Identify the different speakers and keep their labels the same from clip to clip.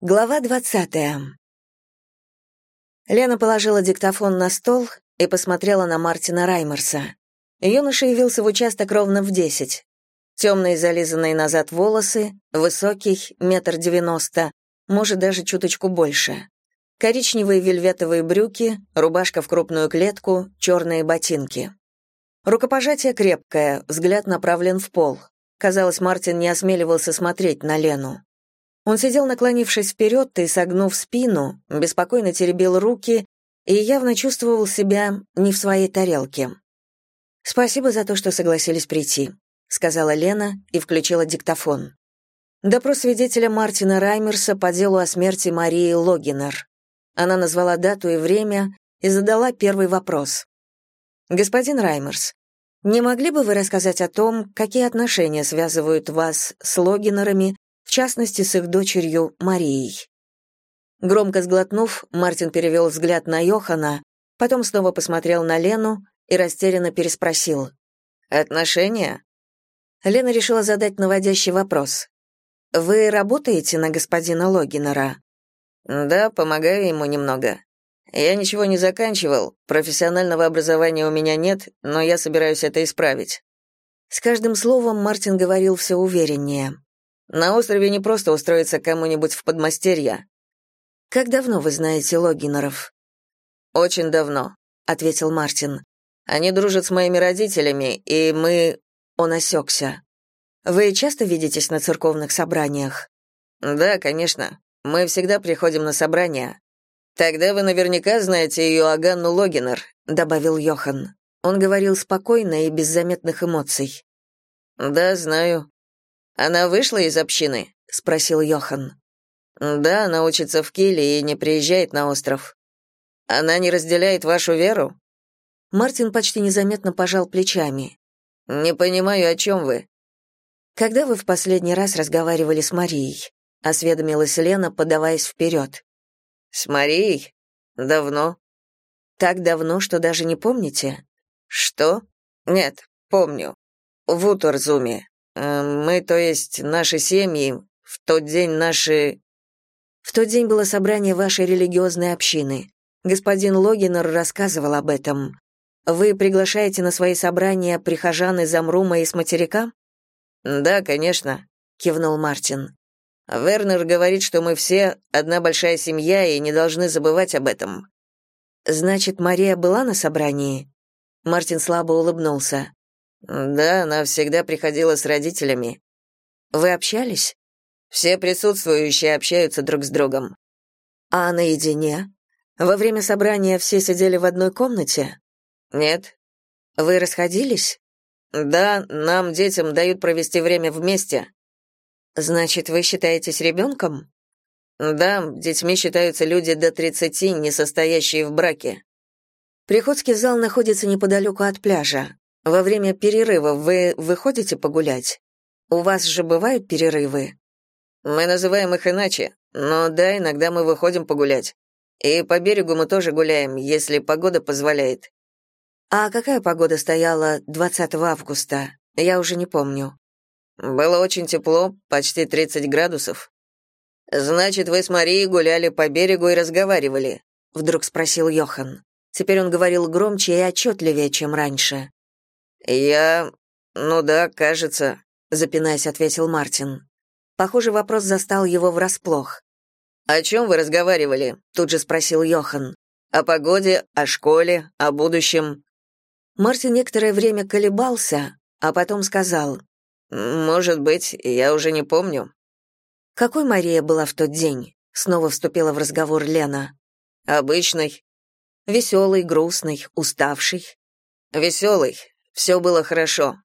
Speaker 1: Глава двадцатая. Лена положила диктофон на стол и посмотрела на Мартина Раймерса. Юноша явился в участок ровно в десять. Темные зализанные назад волосы, высокий, метр девяносто, может, даже чуточку больше. Коричневые вельветовые брюки, рубашка в крупную клетку, черные ботинки. Рукопожатие крепкое, взгляд направлен в пол. Казалось, Мартин не осмеливался смотреть на Лену. Он сидел, наклонившись вперед и, согнув спину, беспокойно теребил руки и явно чувствовал себя не в своей тарелке. «Спасибо за то, что согласились прийти», — сказала Лена и включила диктофон. Допрос свидетеля Мартина Раймерса по делу о смерти Марии Логинер. Она назвала дату и время и задала первый вопрос. «Господин Раймерс, не могли бы вы рассказать о том, какие отношения связывают вас с Логинерами в частности, с их дочерью Марией. Громко сглотнув, Мартин перевел взгляд на Йохана, потом снова посмотрел на Лену и растерянно переспросил. «Отношения?» Лена решила задать наводящий вопрос. «Вы работаете на господина Логинера?» «Да, помогаю ему немного. Я ничего не заканчивал, профессионального образования у меня нет, но я собираюсь это исправить». С каждым словом Мартин говорил все увереннее. На острове не просто устроиться кому-нибудь в подмастерье. Как давно вы знаете Логинеров? Очень давно, ответил Мартин. Они дружат с моими родителями, и мы Он осекся. Вы часто видитесь на церковных собраниях? Да, конечно. Мы всегда приходим на собрания. Тогда вы наверняка знаете Иоганну Логинер, добавил Йохан. Он говорил спокойно и без заметных эмоций. Да, знаю. Она вышла из общины? спросил Йохан. Да, она учится в Киле и не приезжает на остров. Она не разделяет вашу веру? Мартин почти незаметно пожал плечами. Не понимаю, о чем вы. Когда вы в последний раз разговаривали с Марией? осведомилась Лена, подаваясь вперед. С Марией? Давно. Так давно, что даже не помните? Что? Нет, помню. В Уторзуме. Э, мы, то есть наши семьи, в тот день наши В тот день было собрание вашей религиозной общины. Господин Логинер рассказывал об этом. Вы приглашаете на свои собрания прихожан из Амрума и с материка? Да, конечно, кивнул Мартин. Вернер говорит, что мы все одна большая семья и не должны забывать об этом. Значит, Мария была на собрании? Мартин слабо улыбнулся. Да, она всегда приходила с родителями. Вы общались? Все присутствующие общаются друг с другом. А наедине? Во время собрания все сидели в одной комнате? Нет. Вы расходились? Да, нам, детям, дают провести время вместе. Значит, вы считаетесь ребенком? Да, детьми считаются люди до 30, не состоящие в браке. Приходский зал находится неподалеку от пляжа. Во время перерыва вы выходите погулять? У вас же бывают перерывы? Мы называем их иначе, но да, иногда мы выходим погулять. И по берегу мы тоже гуляем, если погода позволяет. А какая погода стояла 20 августа? Я уже не помню. Было очень тепло, почти 30 градусов. Значит, вы с Марией гуляли по берегу и разговаривали? Вдруг спросил Йохан. Теперь он говорил громче и отчетливее, чем раньше. «Я... ну да, кажется», — запинаясь, ответил Мартин. Похоже, вопрос застал его врасплох. «О чем вы разговаривали?» — тут же спросил Йохан. «О погоде, о школе, о будущем?» Мартин некоторое время колебался, а потом сказал. «Может быть, я уже не помню». «Какой Мария была в тот день?» — снова вступила в разговор Лена. «Обычной». «Веселый, грустный, уставший». «Веселый, все было хорошо.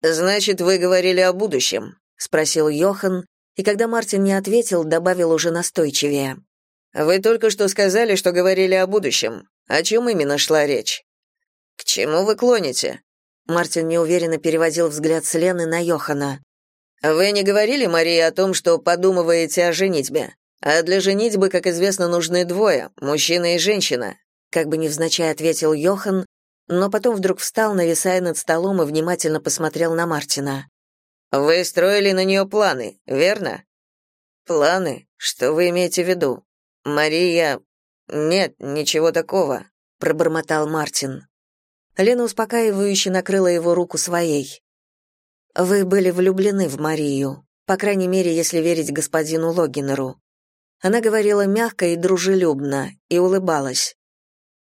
Speaker 1: Значит, вы говорили о будущем, спросил Йохан, и когда Мартин не ответил, добавил уже настойчивее. Вы только что сказали, что говорили о будущем. О чем именно шла речь? К чему вы клоните? Мартин неуверенно переводил взгляд с Лены на Йохана. Вы не говорили Марии о том, что подумываете о женитьбе? А для женитьбы, как известно, нужны двое мужчина и женщина. Как бы невзначай ответил Йохан, но потом вдруг встал, нависая над столом и внимательно посмотрел на Мартина. «Вы строили на нее планы, верно?»
Speaker 2: Планы? Что вы имеете в виду? Мария... Нет, ничего такого, пробормотал Мартин.
Speaker 1: Лена успокаивающе накрыла его руку своей. Вы были влюблены в Марию, по крайней мере, если верить господину Логинеру. Она говорила мягко и дружелюбно и улыбалась.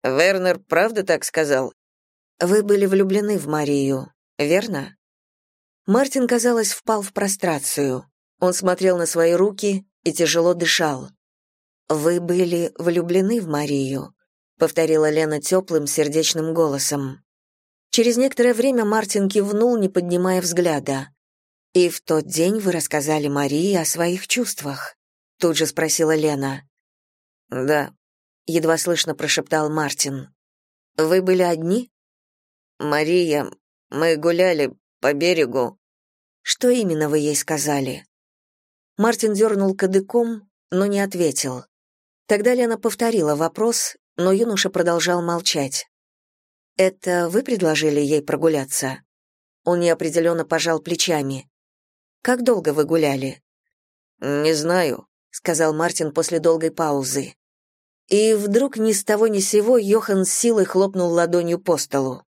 Speaker 2: Вернер правда так сказал?
Speaker 1: Вы были влюблены в Марию, верно? Мартин, казалось, впал в прострацию. Он смотрел на свои руки и тяжело дышал. Вы были влюблены в Марию, повторила Лена теплым сердечным голосом. Через некоторое время Мартин кивнул, не поднимая взгляда. И в тот день вы рассказали Марии о своих чувствах, тут же спросила Лена.
Speaker 2: Да,
Speaker 1: едва слышно прошептал Мартин. Вы были одни?
Speaker 2: Мария, мы гуляли по берегу.
Speaker 1: Что именно вы ей сказали? Мартин дернул кадыком, но не ответил. Тогда Лена повторила вопрос, но юноша продолжал молчать. «Это вы предложили ей прогуляться?» Он неопределенно пожал плечами. «Как долго вы гуляли?»
Speaker 2: «Не знаю», — сказал Мартин после долгой паузы.
Speaker 1: И вдруг ни с того ни с сего Йохан с силой хлопнул ладонью по столу.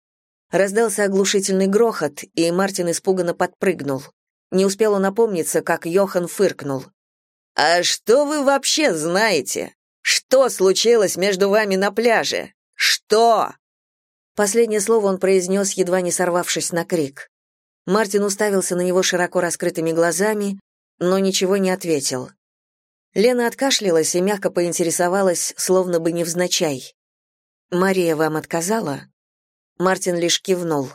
Speaker 1: Раздался оглушительный грохот, и Мартин испуганно подпрыгнул. Не успел он опомниться, как Йохан фыркнул.
Speaker 2: «А что вы вообще знаете? Что случилось между вами на пляже? Что?»
Speaker 1: Последнее слово он произнес, едва не сорвавшись на крик. Мартин уставился на него широко раскрытыми глазами, но ничего не ответил. Лена откашлялась и мягко поинтересовалась, словно бы невзначай. «Мария вам отказала?» Мартин лишь кивнул.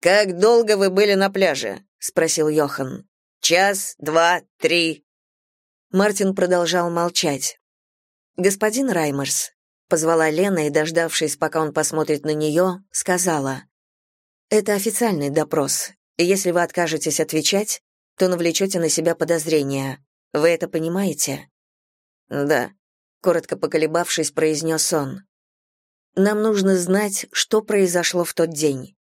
Speaker 2: «Как долго вы были на пляже?» — спросил Йохан. «Час, два, три».
Speaker 1: Мартин продолжал молчать. «Господин Раймерс», — позвала Лена и, дождавшись, пока он посмотрит на нее, сказала. «Это официальный допрос. Если вы откажетесь отвечать, то навлечете на себя подозрения. Вы это понимаете?»
Speaker 2: «Да», — коротко поколебавшись, произнес он.
Speaker 1: «Нам нужно знать, что произошло в тот день.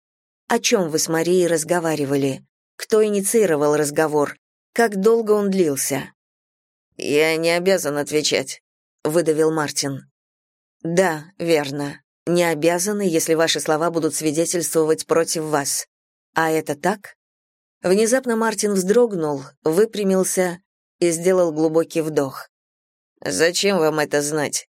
Speaker 1: О чем вы с Марией разговаривали? Кто инициировал разговор? Как долго он длился?»
Speaker 2: «Я не обязан отвечать», — выдавил Мартин.
Speaker 1: «Да, верно. Не обязаны, если ваши слова будут свидетельствовать против вас. А это так?» Внезапно Мартин вздрогнул, выпрямился и сделал глубокий вдох.
Speaker 2: «Зачем вам это знать?»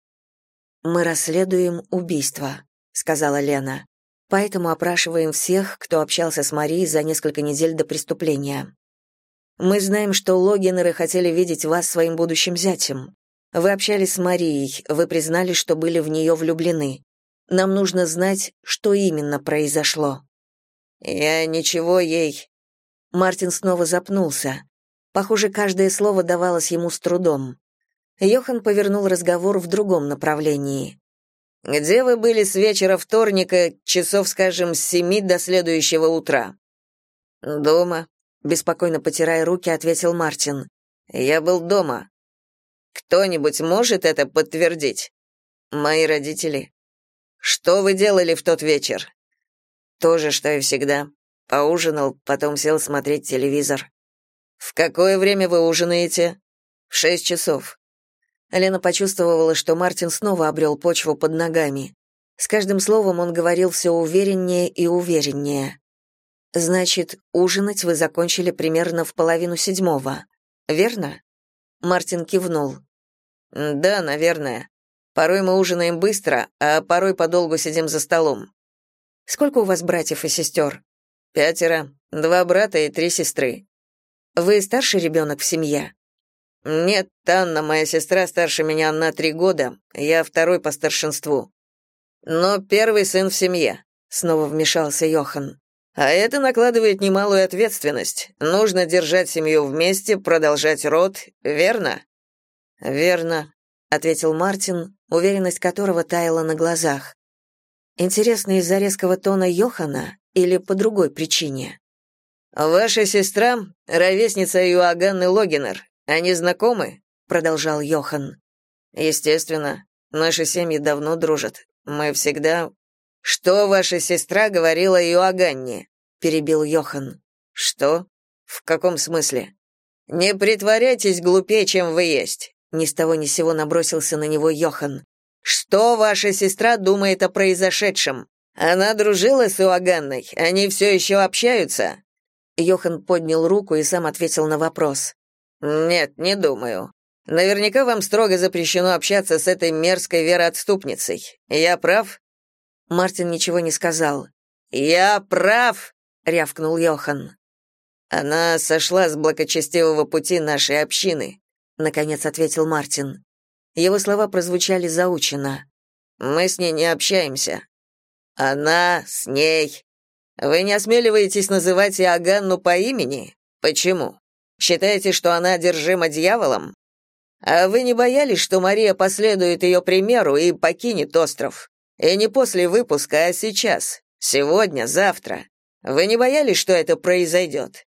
Speaker 1: «Мы расследуем убийство», — сказала Лена. «Поэтому опрашиваем всех, кто общался с Марией за несколько недель до преступления. Мы знаем, что Логинеры хотели видеть вас своим будущим зятем. Вы общались с Марией, вы признали, что были в нее влюблены. Нам нужно знать, что именно произошло».
Speaker 2: «Я ничего ей...»
Speaker 1: Мартин снова запнулся. Похоже, каждое слово давалось ему с трудом. Йохан повернул разговор в другом направлении.
Speaker 2: «Где вы были с вечера вторника, часов, скажем, с семи до следующего утра?»
Speaker 1: «Дома», — беспокойно потирая руки, ответил Мартин.
Speaker 2: «Я был дома. Кто-нибудь может это подтвердить?»
Speaker 1: «Мои родители».
Speaker 2: «Что вы делали в тот вечер?»
Speaker 1: «То же, что и всегда. Поужинал, потом сел смотреть телевизор».
Speaker 2: «В какое время вы ужинаете?»
Speaker 1: «В шесть часов». Лена почувствовала, что Мартин снова обрел почву под ногами. С каждым словом он говорил все увереннее и увереннее. «Значит, ужинать вы закончили примерно в половину седьмого, верно?» Мартин кивнул.
Speaker 2: «Да, наверное. Порой мы ужинаем быстро, а порой подолгу сидим за столом».
Speaker 1: «Сколько у вас братьев и сестер?»
Speaker 2: «Пятеро. Два брата и три сестры».
Speaker 1: Вы старший ребенок в семье?
Speaker 2: Нет, Анна, моя сестра, старше меня на три года. Я второй по старшинству. Но первый сын в семье. Снова вмешался Йохан. А это накладывает немалую ответственность. Нужно держать семью вместе, продолжать род, верно?
Speaker 1: Верно, ответил Мартин, уверенность которого таяла на глазах. Интересно из-за резкого тона Йохана или по другой причине?
Speaker 2: «Ваша сестра — ровесница Юаганны Логинер. Они знакомы?» — продолжал Йохан. «Естественно. Наши семьи давно дружат. Мы всегда...» «Что ваша сестра говорила Юаганне?» — перебил Йохан. «Что? В каком смысле?» Не притворяйтесь глупее, чем вы есть. Ни с того ни с сего набросился на него Йохан. Что ваша сестра думает о произошедшем? Она дружила с Иоганной. Они все еще общаются? Йохан поднял руку и сам ответил на вопрос. Нет, не думаю. Наверняка вам строго запрещено общаться с этой мерзкой вероотступницей. Я прав? Мартин ничего не сказал. Я прав, рявкнул Йохан. Она сошла с благочестивого пути нашей общины, наконец ответил Мартин. Его слова прозвучали заучено. Мы с ней не общаемся. Она с ней. Вы не осмеливаетесь называть Иоганну по имени? Почему? Считаете, что она одержима дьяволом? А вы не боялись, что Мария последует ее примеру и покинет остров? И не после выпуска, а сейчас, сегодня, завтра. Вы не боялись, что это произойдет?»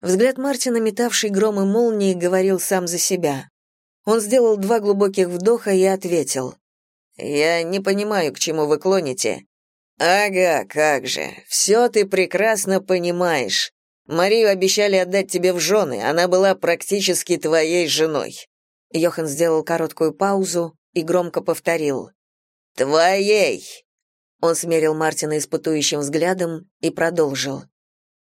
Speaker 2: Взгляд Мартина, метавший гром и молнии, говорил сам за себя. Он сделал два глубоких вдоха и ответил. «Я не понимаю, к чему вы клоните». «Ага, как же, все ты прекрасно понимаешь. Марию обещали отдать тебе в жены, она была практически твоей женой». Йохан сделал короткую паузу и громко повторил. «Твоей!» Он смерил Мартина испытующим взглядом и продолжил.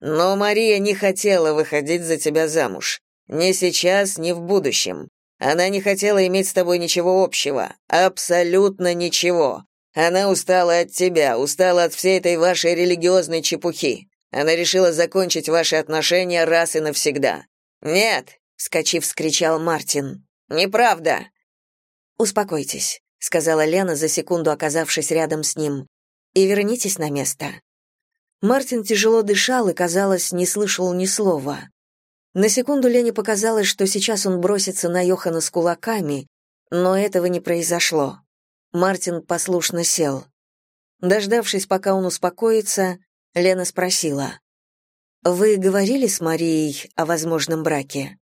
Speaker 2: «Но Мария не хотела выходить за тебя замуж. Ни сейчас, ни в будущем. Она не хотела иметь с тобой ничего общего. Абсолютно ничего. Она устала от тебя, устала от всей этой вашей религиозной чепухи. Она решила закончить ваши отношения раз и навсегда. Нет, вскочив, вскричал Мартин. Неправда. Успокойтесь, сказала Лена за секунду, оказавшись рядом с ним. И вернитесь на место. Мартин тяжело дышал и, казалось, не слышал ни слова. На секунду Лене показалось, что сейчас он бросится на Йохана с кулаками, но этого не произошло. Мартин послушно сел. Дождавшись, пока он успокоится, Лена спросила. «Вы говорили с Марией о возможном браке?»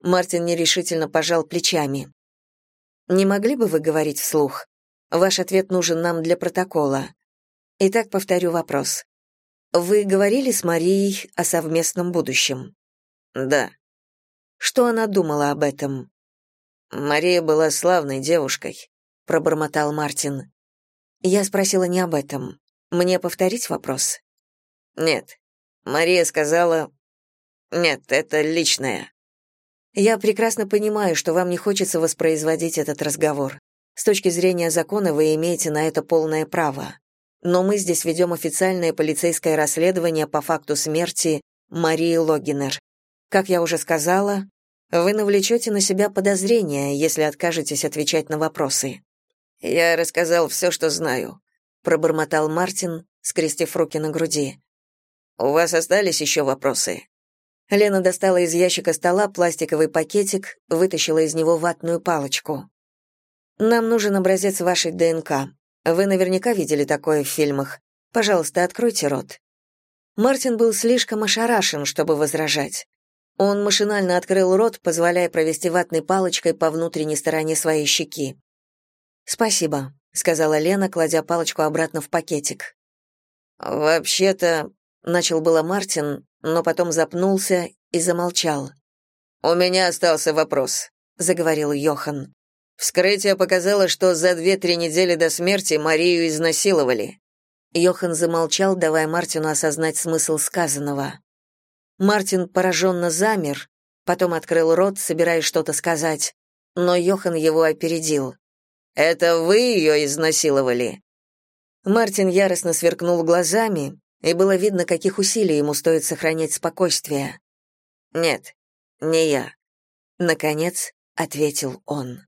Speaker 2: Мартин нерешительно пожал плечами. «Не могли бы вы говорить вслух? Ваш ответ нужен нам для протокола. Итак, повторю вопрос. Вы говорили с Марией о совместном будущем?» Да. Что она думала об этом? Мария была славной девушкой, пробормотал Мартин. Я спросила не об этом. Мне повторить вопрос? Нет. Мария сказала: "Нет, это личное". Я прекрасно понимаю, что вам не хочется воспроизводить этот разговор. С точки зрения закона вы имеете на это полное право. Но мы здесь ведем официальное полицейское расследование по факту смерти Марии Логинер. Как я уже сказала, вы навлечете на себя подозрения, если откажетесь отвечать на вопросы. Я рассказал все, что знаю, пробормотал Мартин, скрестив руки на груди. У вас остались еще вопросы? Лена достала из ящика стола пластиковый пакетик, вытащила из него ватную палочку. Нам нужен образец вашей ДНК. Вы наверняка видели такое в фильмах. Пожалуйста, откройте рот. Мартин был слишком ошарашен, чтобы возражать. Он машинально открыл рот, позволяя провести ватной палочкой по внутренней стороне своей щеки. «Спасибо», — сказала Лена, кладя палочку обратно в пакетик. «Вообще-то...» — начал было Мартин, но потом запнулся и замолчал. «У меня остался вопрос», — заговорил Йохан. «Вскрытие показало, что за две-три недели до смерти Марию изнасиловали». Йохан замолчал, давая Мартину осознать смысл сказанного. Мартин пораженно замер, потом открыл рот, собираясь что-то сказать, но Йохан его опередил. «Это вы ее изнасиловали?» Мартин яростно сверкнул глазами, и было видно, каких усилий ему стоит сохранять спокойствие. «Нет, не я», — наконец ответил он.